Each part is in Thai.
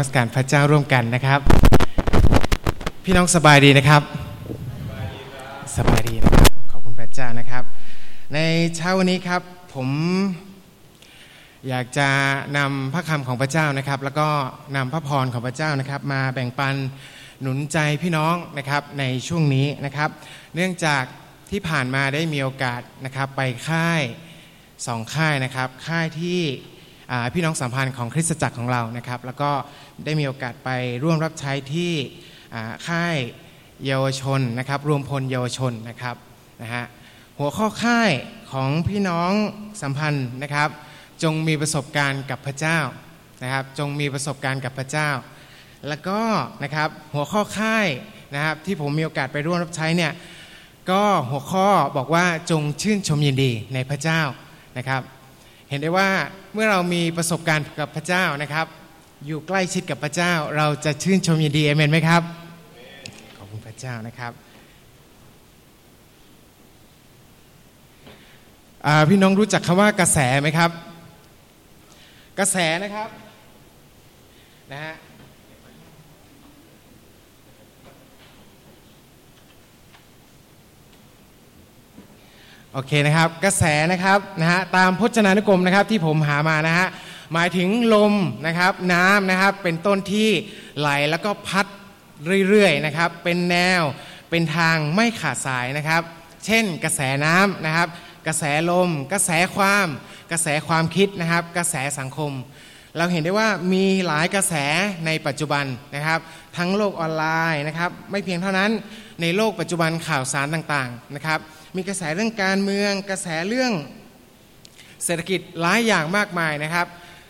มัสการพระเจ้าร่วมกันนะครับ พี่น้องสบายดีนะครับสบายดีนะครับขอบคุณพระเจ้านะครับ ในเช้าวันนี้ครับผมอยากจะนำพระคำของพระเจ้านะครับ แล้วก็นำพระพรของพระเจ้านะครับ มาแบ่งปันหนุนใจพี่น้องนะครับในช่วงนี้นะครับ เนื่องจากที่ผ่านมาได้มีโอกาสนะครับไปค่ายสองค่ายนะครับ ค่ายที่ พี่น้องสัมพันธ์ของคริสตจักรของเรานะครับ แล้วก็ได้มีโอกาสไปร่วมรับใช้ที่ค่ายเยาวชนนะครับ รวมพลเยาวชนนะครับนะฮะหัวข้อค่ายของพี่น้องสัมพันธ์นะครับ จงมีประสบการณ์กับพระเจ้านะครับ จงมีประสบการณ์กับพระเจ้า แล้วก็นะครับหัวข้อค่ายนะครับที่ผมมีโอกาสไปร่วมรับใช้เนี่ยก็หัวข้อบอกว่าจงชื่นชมยินดีในพระเจ้านะครับ เห็นได้ว่าเมื่อเรามีประสบการณ์กับพระเจ้านะครับ อยู่ใกล้ชิดกับพระเจ้า เราจะชื่นชมยินดีเอเมนไหมครับขอบคุณพระเจ้านะครับพี่น้องรู้จักคำว่ากระแสไหมครับ กระแสนะครับนะฮะ โอเคนะครับกระแสนะครับนะฮะตามพจนานุกรมนะครับที่ผมหามานะฮะหมายถึงลมนะครับน้ำนะครับเป็นต้นที่ไหลแล้วก็พัดเรื่อยๆนะครับเป็นแนวเป็นทางไม่ขาดสายนะครับ เช่นกระแสน้ำนะครับ กระแสลม กระแสความ กระแสความคิดนะครับ กระแสสังคม เราเห็นได้ว่ามีหลายกระแสในปัจจุบันนะครับ ทั้งโลกออนไลน์นะครับ ไม่เพียงเท่านั้นในโลกปัจจุบันข่าวสารต่างๆนะครับ มีกระแสเรื่องการเมืองกระแสเรื่องเศรษฐกิจหลายอย่างมากมายนะครับ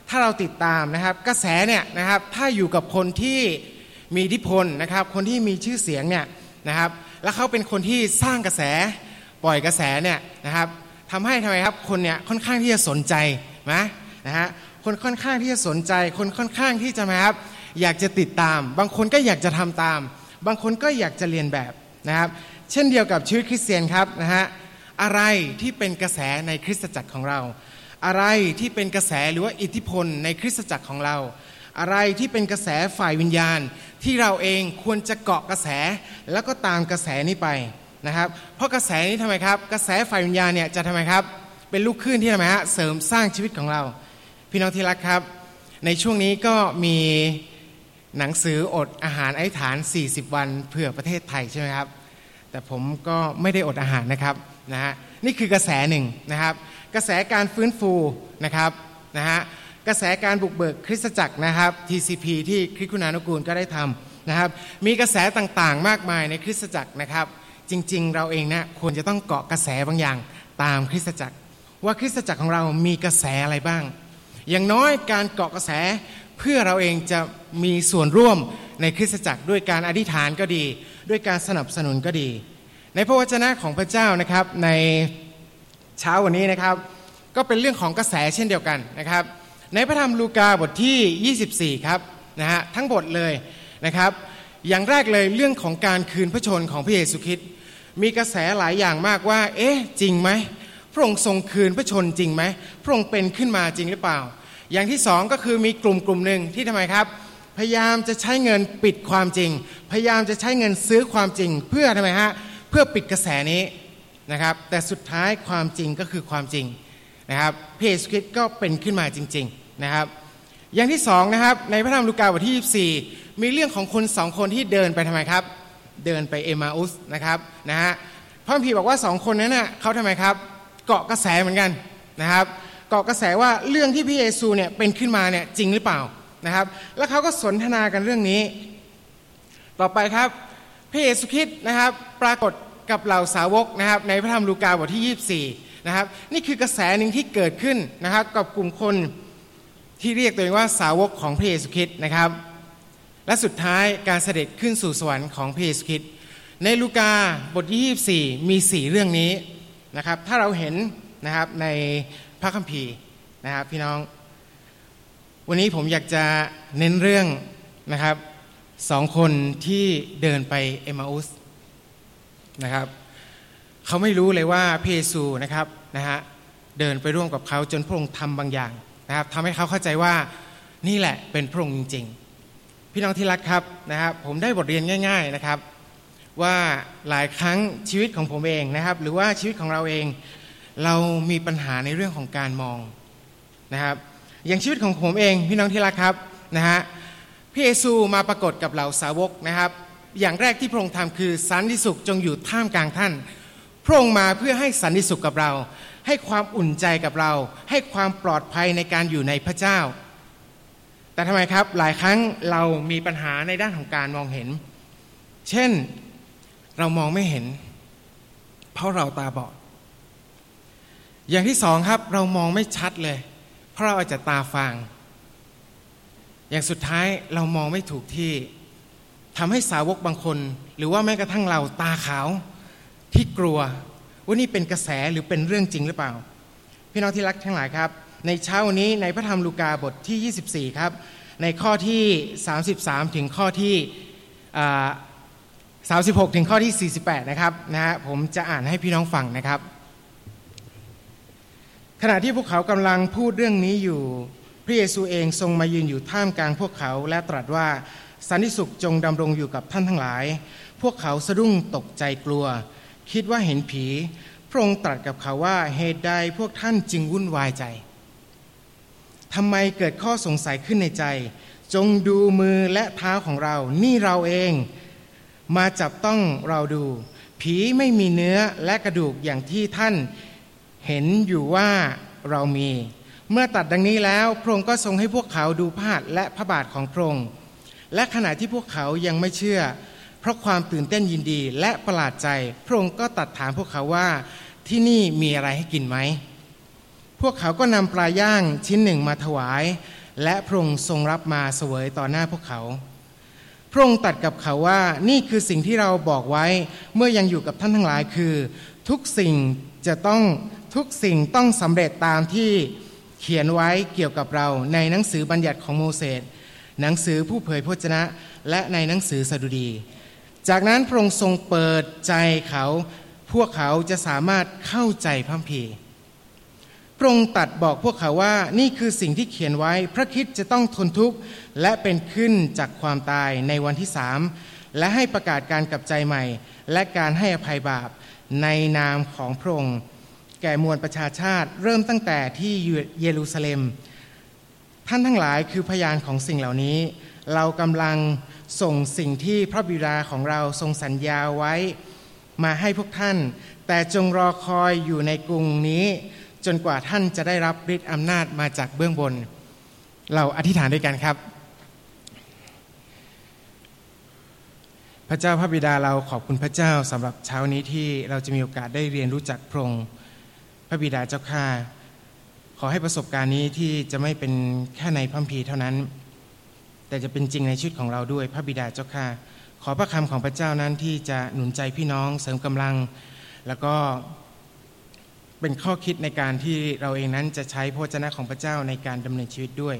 ถ้าเราติดตามนะครับ กระแสเนี่ยนะครับถ้าอยู่กับคนที่มีอิทธิพลนะครับ คนที่มีชื่อเสียงเนี่ยนะครับแล้วเขาเป็นคนที่สร้างกระแสปล่อยกระแสเนี่ยนะครับทำให้ทำไมครับคนเนี่ยค่อนข้างที่จะสนใจนะนะฮะคนค่อนข้างที่จะสนใจ คนค่อนข้างที่จะมาครับ อยากจะติดตาม บางคนก็อยากจะทำตาม บางคนก็อยากจะเรียนแบบนะครับ เช่นเดียวกับชีวิตคริสเตียนครับนะฮะอะไรที่เป็นกระแสในคริสตจักรของเรา อะไรที่เป็นกระแสหรือว่าอิทธิพลในคริสตจักรของเรา อะไรที่เป็นกระแสฝ่ายวิญญาณ ที่เราเองควรจะเกาะกระแสแล้วก็ตามกระแสนี้ไปนะครับเพราะกระแสนี้ทำไมครับ กระแสฝ่ายวิญญาณเนี่ยจะทำไมครับ เป็นลูกคลื่นที่ทำไมฮะเสริมสร้างชีวิตของเรา พี่น้องที่รักครับ ในช่วงนี้ก็มีหนังสืออดอาหารไอ้ฐาน 40 วันเพื่อประเทศไทยใช่ไหมครับ แต่ผมก็ไม่ได้อดอาหารนะครับนะฮะนี่คือกระแสหนึ่งนะครับ กระแสการฟื้นฟูนะครับนะฮะกระแสการบุกเบิกคริสตจักรนะครับ TCP ที่คริสคุณานุกูลก็ได้ทำนะครับ มีกระแสต่างๆ มากมายในคริสตจักรนะครับ จริงๆ เราเองนะควรจะต้องเกาะกระแสบางอย่างตามคริสตจักร ว่าคริสตจักรของเรามีกระแสอะไรบ้าง อย่างน้อยการเกาะกระแสเพื่อเราเองจะมีส่วนร่วมในคริสตจักรด้วยการอธิษฐานก็ดี ด้วยการสนับสนุนก็ดี ในพระวจนะของพระเจ้านะครับในเช้าวันนี้นะครับ ก็เป็นเรื่องของกระแสเช่นเดียวกันนะครับ ในพระธรรมลูกาบทที่ 24 ครับนะฮะทั้งบทเลยนะครับ อย่างแรกเลยเรื่องของการคืนพระชนของพระเยซูคริสต์มีกระแสหลายอย่างมากว่า เอ๊ะ จริงไหมพระองค์ทรงคืนพระชนจริงไหมพระองค์เป็นขึ้นมาจริงหรือเปล่า อย่างที่สองก็คือมีกลุ่มกลุ่มหนึ่งที่ทำไมครับ พยายามจะใช้เงินปิดความจริง พยายามจะใช้เงินซื้อความจริง เพื่อทำไมฮะเพื่อปิดกระแสนี้นะครับ แต่สุดท้ายความจริงก็คือความจริงนะครับพระเยซูคริสต์ก็เป็นขึ้นมาจริง ๆนะครับ อย่างที่สองนะครับในพระธรรมลูกาบทที่ 24 มีเรื่องของคนสองคนที่เดินไปทำไมครับ เดินไปเอมาอุสนะครับนะฮะพระคัมภีบอกว่าสองคนนั้นน่ะเขาทำไมครับ เกาะกระแสเหมือนกันนะครับ เกาะกระแสว่าเรื่องที่พระเยซูเนี่ยเป็นขึ้นมาเนี่ยจริงหรือเปล่า นะครับ แล้วเขาก็สนทนากันเรื่องนี้ ต่อไปครับพระเยซูคริสต์นะครับ ปรากฏกับเหล่าสาวกนะครับ ในพระธรรมลูกาบทที่ 24 นะครับ นี่คือกระแสหนึ่งที่เกิดขึ้นนะครับ กับกลุ่มคนที่เรียกตัวเองว่าสาวกของพระเยซูคริสต์นะครับ และสุดท้ายการเสด็จขึ้นสู่สวรรค์ของพระเยซูคริสต์ในลูกาบทที่24 มี 4 เรื่องนี้นะครับ ถ้าเราเห็นนะครับในพระคัมภีร์นะครับพี่น้อง วันนี้ผมอยากจะเน้นเรื่องนะครับสองคนที่เดินไปเอมาอุสนะครับเขาไม่รู้เลยว่าพระเยซูนะครับนะฮะเดินไปร่วมกับเขาจนพระองค์ทำบางอย่างนะครับทำให้เขาเข้าใจว่านี่แหละเป็นพระองค์จริง ๆ พี่น้องที่รักครับนะครับ ผมได้บทเรียนง่าย ๆนะครับ ว่าหลายครั้งชีวิตของผมเองนะครับ หรือว่าชีวิตของเราเอง เรามีปัญหาในเรื่องของการมองนะครับ อย่างชีวิตของผมเองพี่น้องที่รักครับนะฮะพระเยซูมาปรากฏกับเหล่าสาวกนะครับ อย่างแรกที่พระองค์ทำคือสันติสุขจงอยู่ท่ามกลางท่าน พระองค์มาเพื่อให้สันติสุขกับเรา ให้ความอุ่นใจกับเรา ให้ความปลอดภัยในการอยู่ในพระเจ้า แต่ทำไมครับหลายครั้งเรามีปัญหาในด้านของการมองเห็น เช่นเรามองไม่เห็น เพราะเราตาบอดอย่างที่สองครับเรามองไม่ชัดเลย ราะเราอาจจะตาฟาง อย่างสุดท้ายเรามองไม่ถูกที่ทำให้สาวกบางคน หรือว่าแม้กระทั่งเราตาขาวที่กลัวว่านี่เป็นกระแสหรือเป็นเรื่องจริงหรือเปล่า พี่น้องที่รักทั้งหลายครับ ในเช้าวันนี้ในพระธรรมลูกาบทที่ 24 ครับ ในข้อที่ 33 ถึงข้อที่36 ถึงข้อที่ 48 นะครับนะฮะผมจะอ่านให้พี่น้องฟังนะครับ ขณะที่พวกเขากำลังพูดเรื่องนี้อยู่ พระเยซูเองทรงมายืนอยู่ท่ามกลางพวกเขาและตรัสว่าสันติสุขจงดำรงอยู่กับท่านทั้งหลาย พวกเขาสะดุ้งตกใจกลัว คิดว่าเห็นผี พระองค์ตรัสกับเขาว่าเหตุใดพวกท่านจึงวุ่นวายใจทำไมเกิดข้อสงสัยขึ้นในใจ จงดูมือและเท้าของเรา นี่เราเอง มาจับต้องเราดู ผีไม่มีเนื้อและกระดูกอย่างที่ท่าน เห็นอยู่ว่าเรามี เมื่อตัดดังนี้แล้วพระองค์ก็ทรงให้พวกเขาดูพาดและพระบาทของพระองค์และขณะที่พวกเขายังไม่เชื่อ เพราะความตื่นเต้นยินดีและประหลาดใจ พระองค์ก็ตัดถามพวกเขาว่าที่นี่มีอะไรให้กินไหม พวกเขาก็นำปลาย่างชิ้นหนึ่งมาถวาย และพระองค์ทรงรับมาเสวยต่อหน้าพวกเขาพระองค์ตัดกับเขาว่านี่คือสิ่งที่เราบอกไว้เมื่อยังอยู่กับท่านทั้งหลายคือ ทุกสิ่งจะต้อง ทุกสิ่งต้องสำเร็จตามที่เขียนไว้เกี่ยวกับเราในหนังสือบัญญัติของโมเสสหนังสือผู้เผยพระวจนะ และในหนังสือสดุดี จากนั้นพระองค์ทรงเปิดใจเขา พวกเขาจะสามารถเข้าใจพระคัมภีพระองค์ตัดบอกพวกเขาว่านี่คือสิ่งที่เขียนไว้ พระคิดจะต้องทนทุกข์และเป็นขึ้นจากความตายในวันที่สามและให้ประกาศการกลับใจใหม่ และการให้อภัยบาปในนามของพระองค์ แก่มวลประชาชาติเริ่มตั้งแต่ที่เยรูซาเล็ม ท่านทั้งหลายคือพยานของสิ่งเหล่านี้ เรากำลังส่งสิ่งที่พระบิดาของเราทรงสัญญาไว้มาให้พวกท่าน แต่จงรอคอยอยู่ในกรุงนี้ จนกว่าท่านจะได้รับฤทธิ์อำนาจมาจากเบื้องบน เราอธิษฐานด้วยกันครับ พระเจ้าพระบิดาเราขอบคุณพระเจ้าสำหรับเช้านี้ที่เราจะมีโอกาสได้เรียนรู้จักพระองค์ พระบิดาเจ้าข้าขอให้ประสบการณ์นี้ที่จะไม่เป็นแค่ในพัมภีเท่านั้น แต่จะเป็นจริงในชีวิตของเราด้วยพระบิดาเจ้าข้าขอพระคำของพระเจ้านั้นที่จะหนุนใจพี่น้องเสริมกำลัง แล้วก็เป็นข้อคิดในการที่เราเองนั้นจะใช้พระวจนะของพระเจ้าในการดำเนินชีวิตด้วย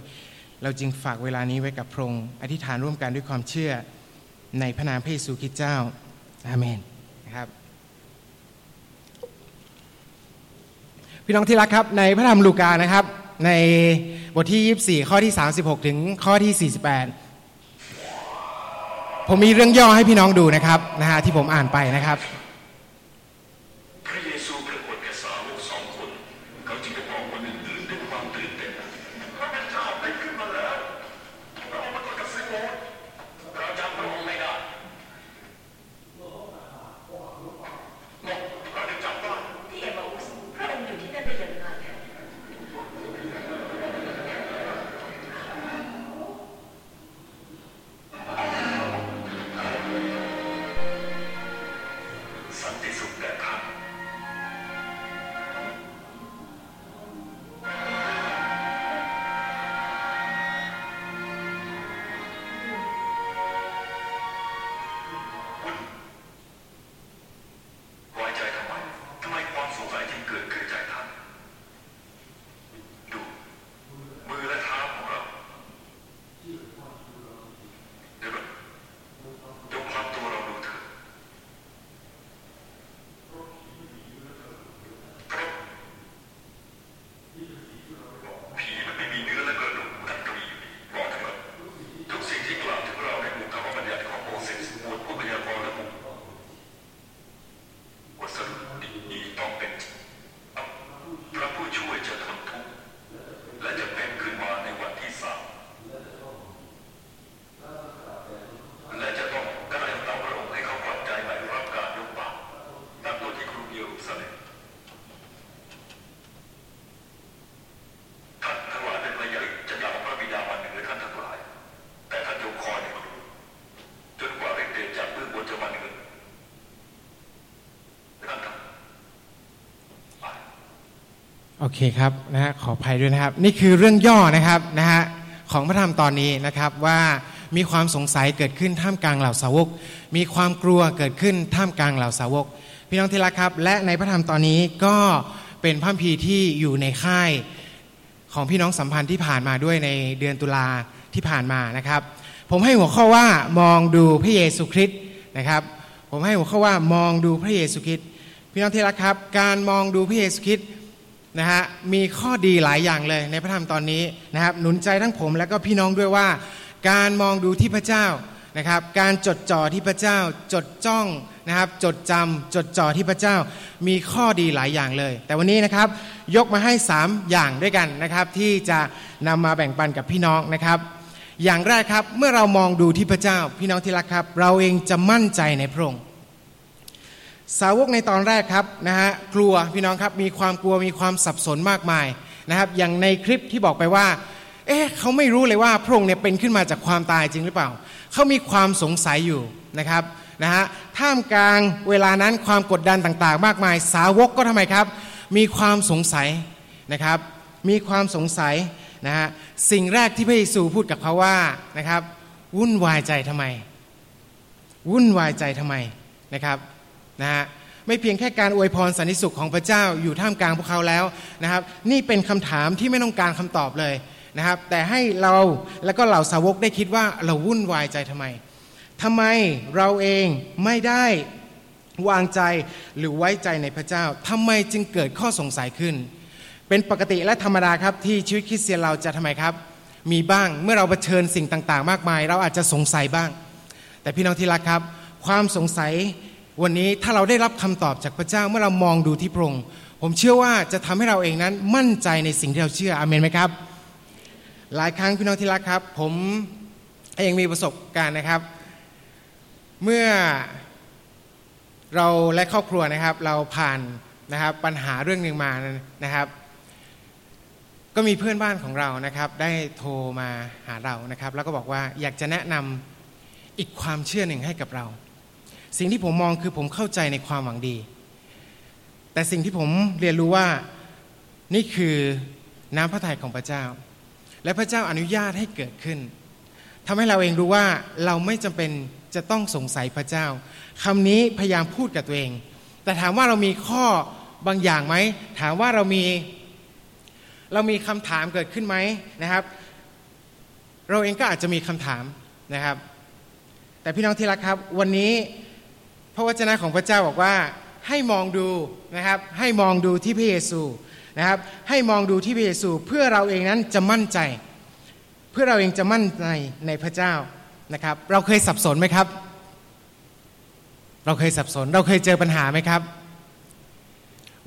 เราจึงฝากเวลานี้ไว้กับพระองค์อธิษฐานร่วมกันด้วยความเชื่อในพระนามพระเยซูคริสต์เจ้าอาเมนนะครับ พี่น้องที่รักครับในพระธรรมลูกานะครับ ในบทที่ 24 ข้อที่ 36 ถึงข้อที่ 48 ผมมีเรื่องย่อให้พี่น้องดูนะครับนะฮะที่ผมอ่านไปนะครับ อเคครับนะฮะขออภัยด้วยนะครับ นี่คือเรื่องย่อนะครับนะฮะของพระธรรมตอนนี้นะครับว่ามีความสงสัยเกิดขึ้นท่ามกลางเหล่าสาวก มีความกลัวเกิดขึ้นท่ามกลางเหล่าสาวก พี่น้องที่รักครับ และในพระธรรมตอนนี้ก็เป็นพระคัมภีที่อยู่ในค่ายของพี่น้องสัมพันธ์ที่ผ่านมาด้วยในเดือนตุลาที่ผ่านมานะครับ ผมให้หัวข้อว่ามองดูพระเยซูคริสต์นะครับ ผมให้หัวข้อว่ามองดูพระเยซูคริสต์พี่น้องที่รักครับ การมองดูพระเยซูคริสต์ นะฮะมีข้อดีหลายอย่างเลยในพระธรรมตอนนี้นะครับหนุนใจทั้งผมและก็พี่น้องด้วยว่า การมองดูที่พระเจ้านะครับ การจดจ่อที่พระเจ้า จดจ้องนะครับจดจำจดจ่อที่พระเจ้ามีข้อดีหลายอย่างเลย แต่วันนี้นะครับยกมาให้ 3 อย่างด้วยกันนะครับ ที่จะนำมาแบ่งปันกับพี่น้องนะครับ อย่างแรกครับเมื่อเรามองดูที่พระเจ้า พี่น้องที่รักครับ เราเองจะมั่นใจในพระองค์ สาวกในตอนแรกครับนะฮะกลัวพี่น้องครับมีความกลัวมีความสับสนมากมายนะครับอย่างในคลิปที่บอกไปว่าเอ๊ะเขาไม่รู้เลยว่าพระองค์เนี่ยเป็นขึ้นมาจากความตายจริงหรือเปล่า เขามีความสงสัยอยู่นะครับนะฮะท่ามกลางเวลานั้นความกดดันต่างๆ มากมาย สาวกก็ทำไมครับ มีความสงสัยนะครับมีความสงสัยนะฮะสิ่งแรกที่พระเยซูพูดกับเขาว่านะครับวุ่นวายใจทำไม วุ่นวายใจทำไมนะครับ นะฮะไม่เพียงแค่การอวยพรสันติสุขของพระเจ้าอยู่ท่ามกลางพวกเขาแล้วนะครับ นี่เป็นคำถามที่ไม่ต้องการคำตอบเลยนะครับ แต่ให้เราแล้วก็เหล่าสาวกได้คิดว่าเราวุ่นวายใจทำไมทำไมเราเองไม่ได้วางใจหรือไว้ใจในพระเจ้าทำไมจึงเกิดข้อสงสัยขึ้น เป็นปกติและธรรมดาครับที่ชีวิตคริสเตียนเราจะทำไมครับ มีบ้างเมื่อเราเผชิญสิ่งต่าง ๆ มากมาย เราอาจจะสงสัยบ้าง แต่พี่น้องที่รักครับ ความสงสัย วันนี้ถ้าเราได้รับคำตอบจากพระเจ้าเมื่อเรามองดูที่พระองค์ผมเชื่อว่าจะทำให้เราเองนั้นมั่นใจในสิ่งที่เราเชื่ออาเมนไหมครับ หลายครั้งพี่น้องที่รักครับ ผมเองมีประสบการณ์นะครับ เมื่อเราและครอบครัวนะครับ เราผ่านนะครับปัญหาเรื่องหนึ่งมานะครับ ก็มีเพื่อนบ้านของเรานะครับ ได้โทรมาหาเรานะครับ แล้วก็บอกว่าอยากจะแนะนำอีกความเชื่อหนึ่งให้กับเรา สิ่งที่ผมมองคือผมเข้าใจในความหวังดี แต่สิ่งที่ผมเรียนรู้ว่านี่คือน้ำพระทัยของพระเจ้า และพระเจ้าอนุญาตให้เกิดขึ้นทำให้เราเองรู้ว่าเราไม่จำเป็นจะต้องสงสัยพระเจ้าคำนี้พยายามพูดกับตัวเอง แต่ถามว่าเรามีข้อบางอย่างไหม ถามว่าเรามีเรามีคำถามเกิดขึ้นไหมนะครับ เราเองก็อาจจะมีคำถามนะครับ แต่พี่น้องที่รักครับ วันนี้ ระวจนะของพระเจ้าบอกว่าให้มองดูนะครับให้มองดูที่พระเยซูนะครับให้มองดูที่พระเยซูเพื่อเราเองนั้นจะมั่นใจ เพื่อเราเองจะมั่นใจในพระเจ้านะครับ เราเคยสับสนไหมครับ เราเคยสับสน เราเคยเจอปัญหาไหมครับ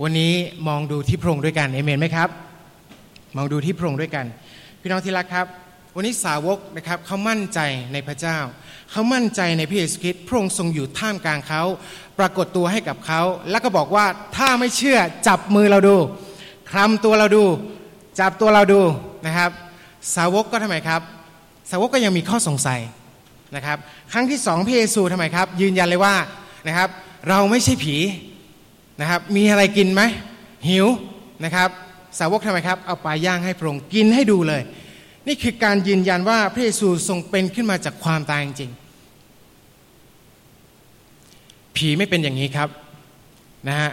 วันนี้มองดูที่พระองค์ด้วยกันเอเมนไหมครับ มองดูที่พระองค์ด้วยกัน พี่น้องที่รักครับ วันนี้สาวกนะครับเขามั่นใจในพระเจ้า เขามั่นใจในพระเยซูคริสต์พระองค์ทรงอยู่ท่ามกลางเขา ปรากฏตัวให้กับเขา แล้วก็บอกว่าถ้าไม่เชื่อจับมือเราดูคลำตัวเราดู จับตัวเราดูนะครับ สาวกก็ทำไมครับ สาวกก็ยังมีข้อสงสัยนะครับ ครั้งที่สองพระเยซูทำไมครับ ยืนยันเลยว่านะครับ เราไม่ใช่ผีนะครับ มีอะไรกินไหมหิวนะครับ สาวกทำไมครับ เอาปลาย่างให้พระองค์กินให้ดูเลย นี่คือการยืนยันว่าพระเยซูทรงเป็นขึ้นมาจากความตายจริงๆผีไม่เป็นอย่างนี้ครับนะฮะ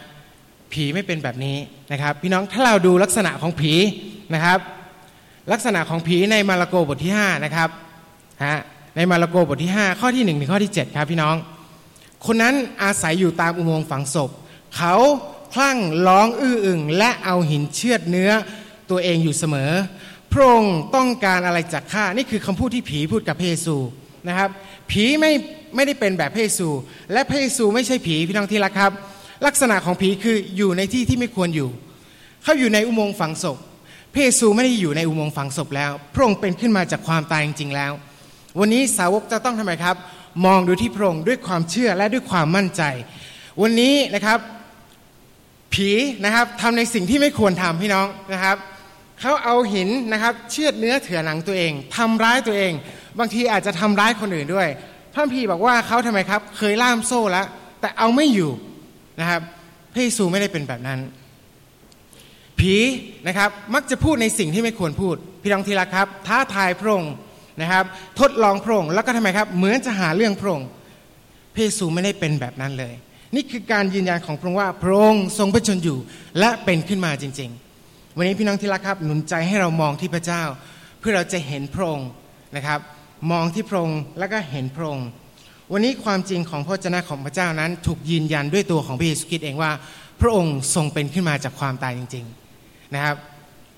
ผีไม่เป็นแบบนี้นะครับ พี่น้องถ้าเราดูลักษณะของผีนะครับ ลักษณะของผีในมาระโกบทที่5นะครับฮะในมาระโกบทที่ 5 ข้อที่1ถึงข้อที่ 7 ครับพี่น้อง คนนั้นอาศัยอยู่ตามอุโมงค์ฝังศพ เขาคลั่งร้องอื้ออึงและเอาหินเชือดเนื้อตัวเองอยู่เสมอ พระองค์ต้องการอะไรจากข้านี่คือคำพูดที่ผีพูดกับพระเยซูนะครับผีไม่ไม่ได้เป็นแบบพระเยซู และพระเยซูไม่ใช่ผีพี่น้องที่รักครับ ลักษณะของผีคืออยู่ในที่ที่ไม่ควรอยู่ เขาอยู่ในอุโมงค์ฝังศพพระเยซูไม่ได้อยู่ในอุโมงค์ฝังศพแล้ว พระองค์เป็นขึ้นมาจากความตายจริงๆแล้ว วันนี้สาวกจะต้องทำไมครับ มองดูที่พระองค์ด้วยความเชื่อและด้วยความมั่นใจ วันนี้นะครับผีนะครับทำในสิ่งที่ไม่ควรทำพี่น้องนะครับ เขาเอาหินนะครับเชือดเนื้อเถื่อหนังตัวเองทำร้ายตัวเอง บางทีอาจจะทำร้ายคนอื่นด้วยพระพีบอกว่าเขาทำไมครับ เคยล่ามโซ่แล้ว แต่เอาไม่อยู่นะครับพระเยซูไม่ได้เป็นแบบนั้น ผีนะครับมักจะพูดในสิ่งที่ไม่ควรพูด พี่น้องที่รักครับ ท้าทายพระองค์นะครับ ทดลองพระองค์แล้วก็ทำไมครับเหมือนจะหาเรื่องพระองค์พระเยซูไม่ได้เป็นแบบนั้นเลย นี่คือการยืนยันของพระองค์ว่าพระองค์ทรงพระชนอยู่และเป็นขึ้นมาจริง ๆ วันนี้พี่น้องที่รักครับหนุนใจให้เรามองที่พระเจ้า เพื่อเราจะเห็นพระองค์นะครับ มองที่พระองค์แล้วก็เห็นพระองค์วันนี้ความจริงของพระเจ้าของพระเจ้านั้น ถูกยืนยันด้วยตัวของพระเยซูคริสต์เองว่า พระองค์ทรงเป็นขึ้นมาจากความตายจริง ๆนะครับ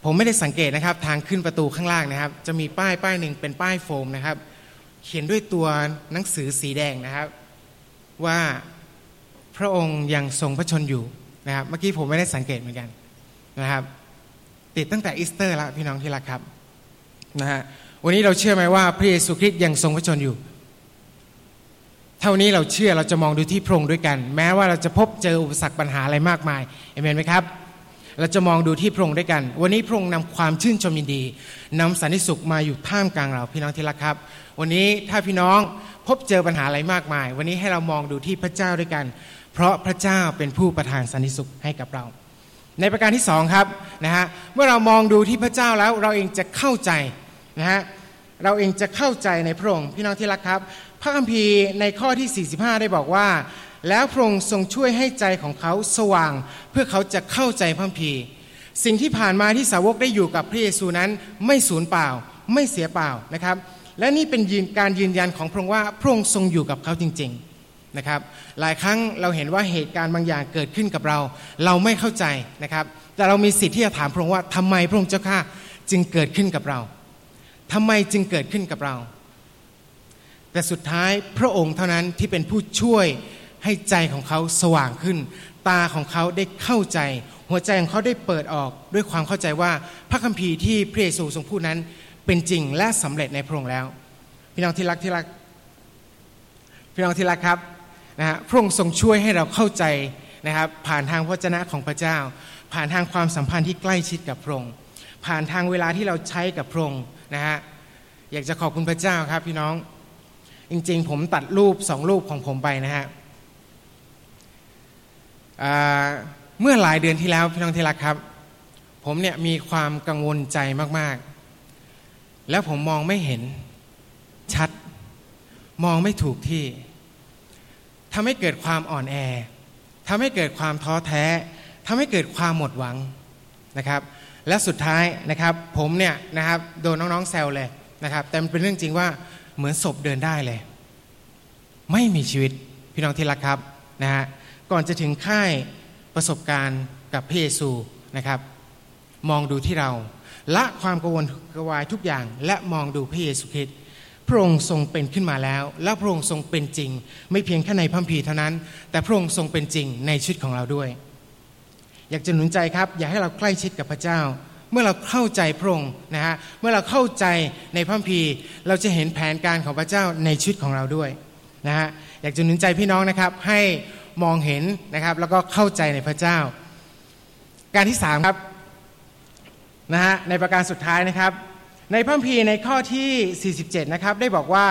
ผมไม่ได้สังเกตนะครับทางขึ้นประตูข้างล่างนะครับ จะมีป้ายป้ายหนึ่งเป็นป้ายโฟมนะครับ เขียนด้วยตัวหนังสือสีแดงนะครับ ว่าพระองค์ยังทรงพระชนอยู่นะครับ เมื่อกี้ผมไม่ได้สังเกตเหมือนกันนะครับ ติดตั้งแต่อีสเตอร์แล้วพี่น้องที่รักครับนะฮะวันนี้เราเชื่อไหมว่าพระเยซูคริสต์ยังทรงพระชนอยู่ เท่านี้เราเชื่อเราจะมองดูที่พระองค์ด้วยกัน แม้ว่าเราจะพบเจออุปสรรคปัญหาอะไรมากมายเอเมนไหมครับ เราจะมองดูที่พระองค์ด้วยกัน วันนี้พระองค์นำความชื่นชมยินดีนำสันติสุขมาอยู่ท่ามกลางเราพี่น้องที่รักครับ วันนี้ถ้าพี่น้องพบเจอปัญหาอะไรมากมาย วันนี้ให้เรามองดูที่พระเจ้าด้วยกัน เพราะพระเจ้าเป็นผู้ประทานสันติสุขให้กับเรา ในประการที่สองครับนะฮะเมื่อเรามองดูที่พระเจ้าแล้วเราเองจะเข้าใจนะฮะเราเองจะเข้าใจในพระองค์พี่น้องที่รักครับ พระคัมภีร์ในข้อที่ 45 ได้บอกว่า แล้วพระองค์ทรงช่วยให้ใจของเขาสว่าง เพื่อเขาจะเข้าใจพระคัมภีร์สิ่งที่ผ่านมาที่สาวกได้อยู่กับพระเยซูนั้นไม่สูญเปล่า ไม่เสียเปล่านะครับ และนี่เป็นยืนการยืนยันของพระองค์ว่าพระองค์ทรงอยู่กับเขาจริง ๆ นะครับหลายครั้งเราเห็นว่าเหตุการณ์บางอย่างเกิดขึ้นกับเรา เราไม่เข้าใจนะครับ แต่เรามีสิทธิ์ที่จะถามพระองค์ว่าทำไมพระองค์เจ้าข้าจึงเกิดขึ้นกับเราทำไมจึงเกิดขึ้นกับเรา แต่สุดท้ายพระองค์เท่านั้นที่เป็นผู้ช่วยให้ใจของเขาสว่างขึ้น ตาของเขาได้เข้าใจ หัวใจของเขาได้เปิดออกด้วยความเข้าใจว่าพระคัมภีร์ที่พระเยซูทรงพูดนั้นเป็นจริงและสำเร็จในพระองค์แล้ว พี่น้องที่รักที่รัก พี่น้องที่รักครับ นะฮะพระองค์ทรงช่วยให้เราเข้าใจนะครับ ผ่านทางพระเจนะของพระเจ้า ผ่านทางความสัมพันธ์ที่ใกล้ชิดกับพระองค์ผ่านทางเวลาที่เราใช้กับพระองค์นะฮะอยากจะขอบคุณพระเจ้าครับพี่น้อง จริงๆ ผมตัดรูปสองรูปของผมไปนะฮะเมื่อหลายเดือนที่แล้วพี่น้องที่รักครับ ผมเนี่ยมีความกังวลใจมากๆ แล้วผมมองไม่เห็นชัด มองไม่ถูกที่ ทำให้เกิดความอ่อนแอทำให้เกิดความท้อแท้ทำให้เกิดความหมดหวังนะครับ และสุดท้ายนะครับ ผมเนี่ยนะครับโดนน้องๆแซวเลยนะครับ แต่มันเป็นเรื่องจริงว่าเหมือนศพเดินได้เลย ไม่มีชีวิตพี่น้องที่รักครับนะฮะก่อนจะถึงค่ายประสบการณ์กับพระเยซูนะครับ มองดูที่เราละความกังวลกวายทุกอย่างและมองดูพระเยซูคริสต์ พระองค์ทรงเป็นขึ้นมาแล้ว และพระองค์ทรงเป็นจริง ไม่เพียงแค่ในพระคัมภีเท่านั้น แต่พระองค์ทรงเป็นจริงในชีวิตของเราด้วย อยากจะหนุนใจครับ อยากให้เราใกล้ชิดกับพระเจ้า เมื่อเราเข้าใจพระองค์นะฮะเมื่อเราเข้าใจในพระคัมภีเราจะเห็นแผนการของพระเจ้าในชีวิตของเราด้วยนะฮะอยากจะหนุนใจพี่น้องนะครับให้มองเห็นนะครับแล้วก็เข้าใจในพระเจ้า การที่สามครับนะฮะในประการสุดท้ายนะครับ ในพระคัมภีร์ในข้อที่ 47 นะครับ ได้บอกว่า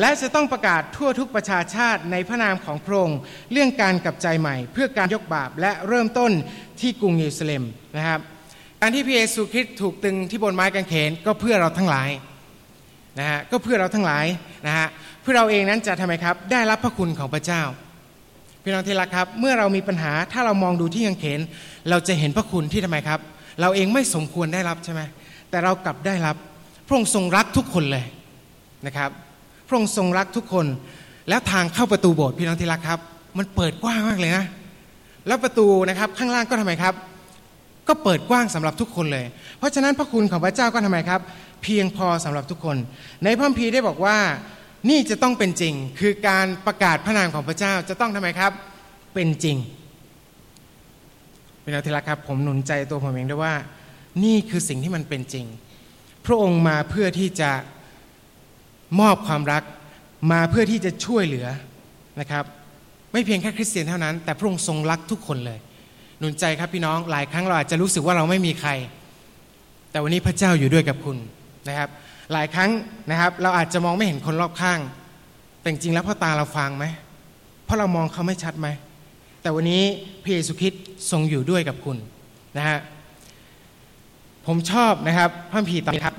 และจะต้องประกาศทั่วทุกประชาชาติในพระนามของพระองค์เรื่องการกลับใจใหม่ เพื่อการยกบาปและเริ่มต้นที่กรุงเยรูซาเล็มนะครับการที่พระเยซูคริสต์ถูกตึงที่บนไม้กางเขนก็เพื่อเราทั้งหลายนะฮะก็เพื่อเราทั้งหลายนะฮะเพื่อเราเองนั้นจะทำไมครับ ได้รับพระคุณของพระเจ้าพี่น้องที่รักครับ เมื่อเรามีปัญหาถ้าเรามองดูที่กางเขน เราจะเห็นพระคุณที่ทำไมครับ เราเองไม่สมควรได้รับใช่ไหมแต่เรากลับได้รับ พระองค์ทรงรักทุกคนเลยนะครับ พระองค์ทรงรักทุกคน แล้วทางเข้าประตูโบสถ์พี่น้องที่รักครับ มันเปิดกว้างมากเลยนะ แล้วประตูนะครับข้างล่างก็ทำไมครับ ก็เปิดกว้างสำหรับทุกคนเลย เพราะฉะนั้นพระคุณของพระเจ้าก็ทำไมครับ เพียงพอสำหรับทุกคน ในพระคัมภีร์ได้บอกว่านี่จะต้องเป็นจริง คือการประกาศพระนามของพระเจ้าจะต้องทำไมครับ เป็นจริงเป็นอาทิรักครับผมหนุนใจตัวผมเองด้วยว่า นี่คือสิ่งที่มันเป็นจริง พระองค์มาเพื่อที่จะมอบความรักมาเพื่อที่จะช่วยเหลือนะครับ ไม่เพียงแค่คริสเตียนเท่านั้น แต่พระองค์ทรงรักทุกคนเลย หนุนใจครับพี่น้องหลายครั้งเราอาจจะรู้สึกว่าเราไม่มีใคร แต่วันนี้พระเจ้าอยู่ด้วยกับคุณนะครับ หลายครั้งนะครับเราอาจจะมองไม่เห็นคนรอบข้าง แต่จริงแล้วพ่อตาเราฟังไหมเพราะเรามองเขาไม่ชัดไหมแต่วันนี้พระเยซูคริสต์ทรงอยู่ด้วยกับคุณนะฮะ ผมชอบนะครับพระคัมภีตอนนี้ครับ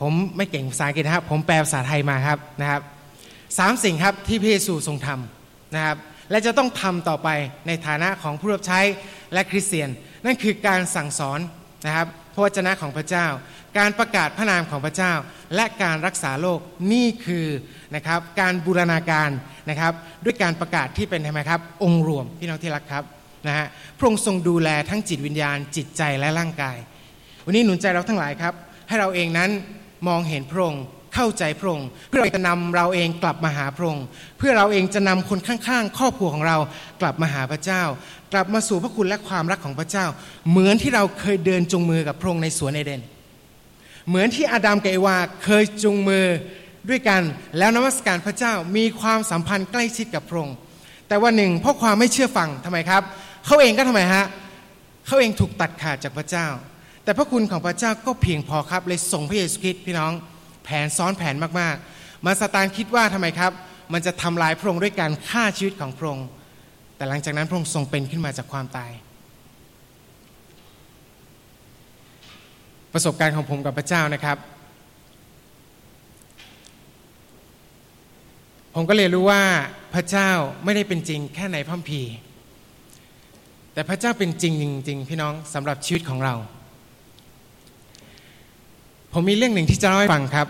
ผมไม่เก่งภาษาอังกฤษนะครับ ผมแปลภาษาไทยมาครับนะครับสามสิ่งครับที่พระเยซูทรงทำนะครับ และจะต้องทำต่อไปในฐานะของผู้รับใช้และคริสเตียน นั่นคือการสั่งสอนนะครับพระวจนะของพระเจ้า การประกาศพระนามของพระเจ้า และการรักษาโลกนี่คือนะครับการบูรณาการนะครับ ด้วยการประกาศที่เป็นทำไมครับ องค์รวมพี่น้องที่รักครับนะฮะพระองค์ทรงดูแลทั้งจิตวิญญาณจิตใจและร่างกาย วันนี้หนุนใจเราทั้งหลายครับ ให้เราเองนั้นมองเห็นพระองค์เข้าใจพระองค์เพื่อเราจะนำเราเองกลับมาหาพระองค์เพื่อเราเองจะนำคนข้างๆ ครอบครัวของเรากลับมาหาพระเจ้า กลับมาสู่พระคุณและความรักของพระเจ้า เหมือนที่เราเคยเดินจูงมือกับพระองค์ในสวนเอเดน เหมือนที่อาดัมกับเอวาเคยจูงมือด้วยกันแล้วนมัสการพระเจ้ามีความสัมพันธ์ใกล้ชิดกับพระองค์แต่วันหนึ่งเพราะความไม่เชื่อฟังทำไมครับเขาเองก็ทำไมฮะเขาเองถูกตัดขาดจากพระเจ้า แต่พระคุณของพระเจ้าก็เพียงพอครับ เลยส่งพระเยซูคริสต์พี่น้องแผนซ้อนแผนมากๆ มาสตานคิดว่าทำไมครับ มันจะทำลายพระองค์ด้วยการฆ่าชีวิตของพระองค์แต่หลังจากนั้นพระองค์ทรงเป็นขึ้นมาจากความตาย ประสบการณ์ของผมกับพระเจ้านะครับ ผมก็เรียนรู้ว่าพระเจ้าไม่ได้เป็นจริงแค่ในพระคัมภีแต่พระเจ้าเป็นจริงจริงๆพี่น้องสำหรับชีวิตของเรา ผมมีเรื่องหนึ่งที่จะเล่าให้ฟังครับ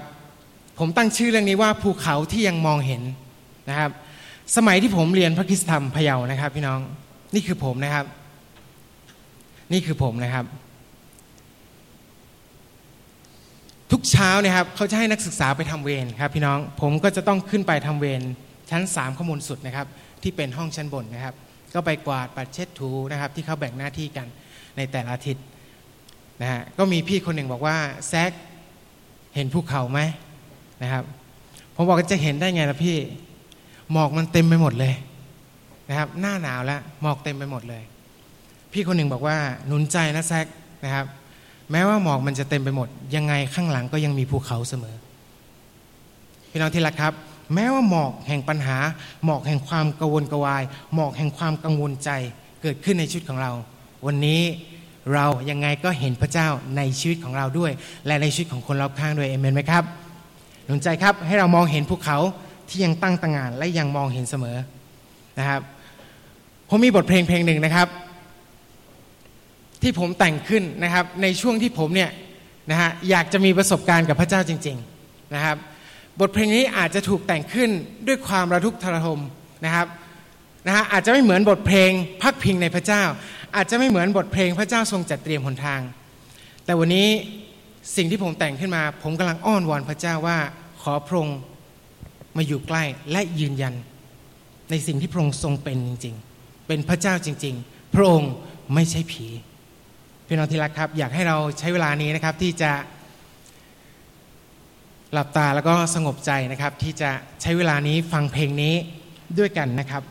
ผมตั้งชื่อเรื่องนี้ว่าภูเขาที่ยังมองเห็นนะครับ สมัยที่ผมเรียนพระคริสธรรมพะเยานะครับ พี่น้องนี่คือผมนะครับ นี่คือผมนะครับ ทุกเช้านี่ยครับเขาจะให้นักศึกษาไปทำเวรครับ พี่น้องผมก็จะต้องขึ้นไปทำเวรชั้น3ข้างบนสุดนะครับ ที่เป็นห้องชั้นบนนะครับ ก็ไปกวาดปัดเช็ดถูนะครับ ที่เขาแบ่งหน้าที่กันในแต่ละอาทิตย์นะฮะก็มีพี่คนหนึ่งบอกว่าแซก เห็นภูเขาไหมนะครับ ผมบอกจะเห็นได้ไงล่ะพี่ หมอกมันเต็มไปหมดเลยนะครับ หน้าหนาวแล้วหมอกเต็มไปหมดเลย พี่คนหนึ่งบอกว่าหนุนใจนะแซกนะครับ แม้ว่าหมอกมันจะเต็มไปหมด ยังไงข้างหลังก็ยังมีภูเขาเสมอ พี่น้องที่รักครับ แม้ว่าหมอกแห่งปัญหา หมอกแห่งความกังวลกวาย หมอกแห่งความกังวลใจเกิดขึ้นในชีวิตของเรา วันนี้ เรายังไงก็เห็นพระเจ้าในชีวิตของเราด้วย และในชีวิตของคนรอบข้างด้วยเอเมนไหมครับหนุนใจครับให้เรามองเห็นภูเขาที่ยังตั้งตางานและยังมองเห็นเสมอนะครับผมมีบทเพลงเพลงหนึ่งนะครับ ที่ผมแต่งขึ้นนะครับ ในช่วงที่ผมเนี่ยนะฮะอยากจะมีประสบการณ์กับพระเจ้าจริง ๆนะครับ บทเพลงนี้อาจจะถูกแต่งขึ้นด้วยความระทุกทรมนะครับนะฮะอาจจะไม่เหมือนบทเพลงพักพิงในพระเจ้า อาจจะไม่เหมือนบทเพลงพระเจ้าทรงจัดเตรียมหนทาง แต่วันนี้สิ่งที่ผมแต่งขึ้นมา ผมกำลังอ้อนวอนพระเจ้าว่าขอพระองค์มาอยู่ใกล้และยืนยัน ในสิ่งที่พระองค์ทรงเป็นจริง ๆ เป็นพระเจ้าจริง ๆ พระองค์ไม่ใช่ผีพี่น้องที่รักครับ อยากให้เราใช้เวลานี้นะครับที่จะหลับตาแล้วก็สงบใจนะครับ ที่จะใช้เวลานี้ฟังเพลงนี้ด้วยกันนะครับ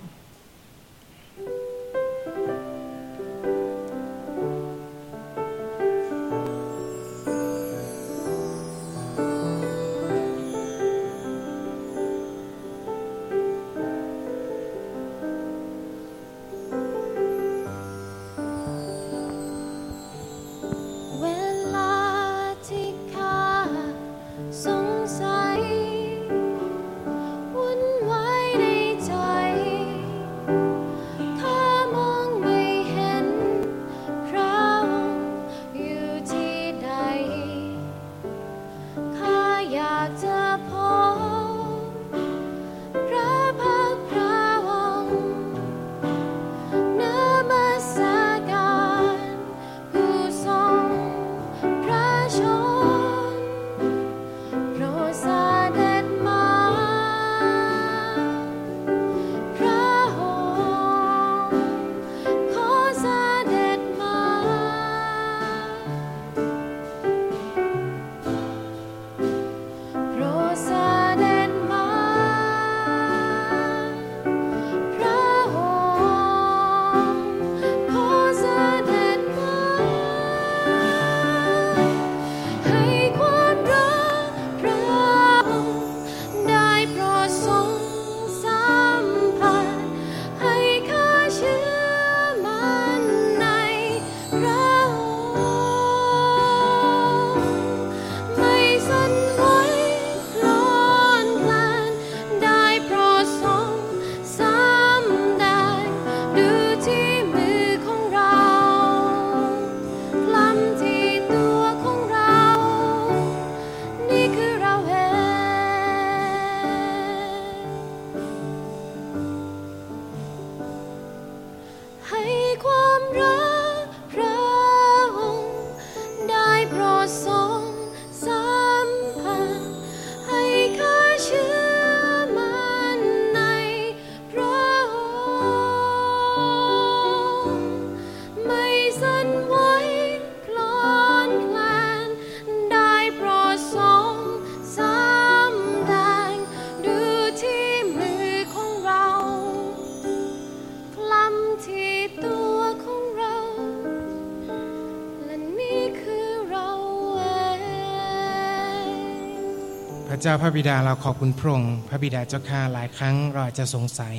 ระเจ้าพระบิดาเราขอบคุณพระองค์พระบิดาเจ้าข้าหลายครั้งเราอาจจะสงสัย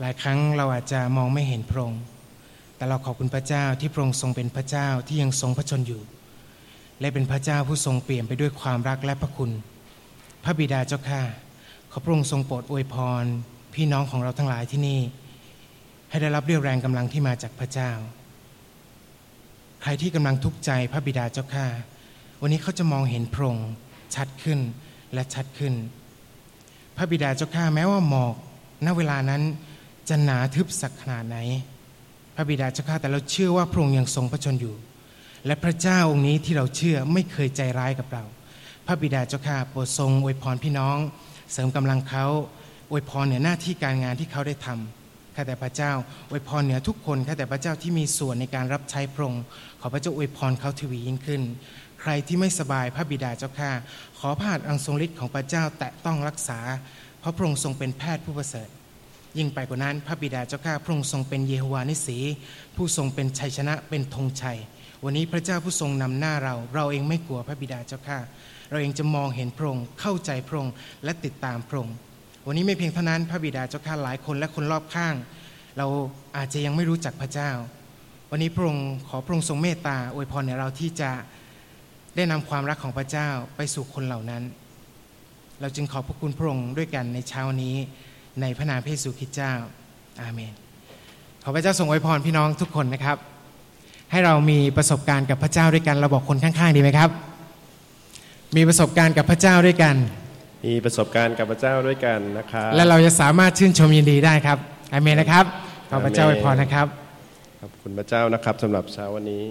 หลายครั้งเราอาจจะมองไม่เห็นพระองค์แต่เราขอบคุณพระเจ้าที่พระองค์ทรงเป็นพระเจ้าที่ยังทรงพระชนอยู่ และเป็นพระเจ้าผู้ทรงเปลี่ยมไปด้วยความรักและพระคุณ พระบิดาเจ้าข้าขอพระองค์ทรงโปรดอวยพร พี่น้องของเราทั้งหลายที่นี่ ให้ได้รับเรี่ยวแรงกำลังที่มาจากพระเจ้า ใครที่กำลังทุกข์ใจพระบิดาเจ้าข้า วันนี้เขาจะมองเห็นพระองค์ชัดขึ้นและชัดขึ้น พระบิดาเจ้าข้าแม้ว่าหมอกณเวลานั้นจะหนาทึบสักขนาดไหน พระบิดาเจ้าข้าแต่เราเชื่อว่าพระองค์ยังทรงพระชนอยู่ และพระเจ้าองค์นี้ที่เราเชื่อไม่เคยใจร้ายกับเรา พระบิดาเจ้าข้าโปรดทรงอวยพรพี่น้อง เสริมกำลังเขาอวยพรเหนือหน้าที่การงานที่เขาได้ทำข้าแต่พระเจ้าอวยพรเหนือทุกคนข้าแต่พระเจ้าที่มีส่วนในการรับใช้พระองค์ขอพระเจ้าอวยพรเขาทวียิ่งขึ้น ใครที่ไม่สบายพระบิดาเจ้าข้าขอพระหัตถ์อังทรงฤทธิ์ของพระเจ้าแตะต้องรักษา เพราะพระองค์ทรงเป็นแพทย์ผู้ประเสริฐ ยิ่งไปกว่านั้นพระบิดาเจ้าข้าพระองค์ทรงเป็นเยโฮวาห์นิสี ผู้ทรงเป็นชัยชนะเป็นธงชัย วันนี้พระเจ้าผู้ทรงนำหน้าเรา เราเองไม่กลัวพระบิดาเจ้าข้าเราเองจะมองเห็นพระองค์เข้าใจพระองค์และติดตามพระองค์วันนี้ไม่เพียงเท่านั้นพระบิดาเจ้าข้าหลายคนและคนรอบข้าง เราอาจจะยังไม่รู้จักพระเจ้า วันนี้พระองค์ขอพระองค์ทรงเมตตาอวยพรในเราที่จะ ได้นำความรักของพระเจ้าไปสู่คนเหล่านั้น เราจึงขอบพระคุณพระองค์ด้วยกันในเช้านี้ในพระนามพระเยซูคริสต์เจ้า อาเมน ขอพระเจ้าทรงอวยพรพี่น้องทุกคนนะครับ ให้เรามีประสบการณ์กับพระเจ้าด้วยกัน เราบอกคนข้างๆดีไหมครับ มีประสบการณ์กับพระเจ้าด้วยกัน มีประสบการณ์กับพระเจ้าด้วยกันนะครับและเราจะสามารถชื่นชมยินดีได้ครับอาเมนนะครับขอพระเจ้าอวยพรนะครับ ขอบคุณพระเจ้านะครับสำหรับเช้าวันนี้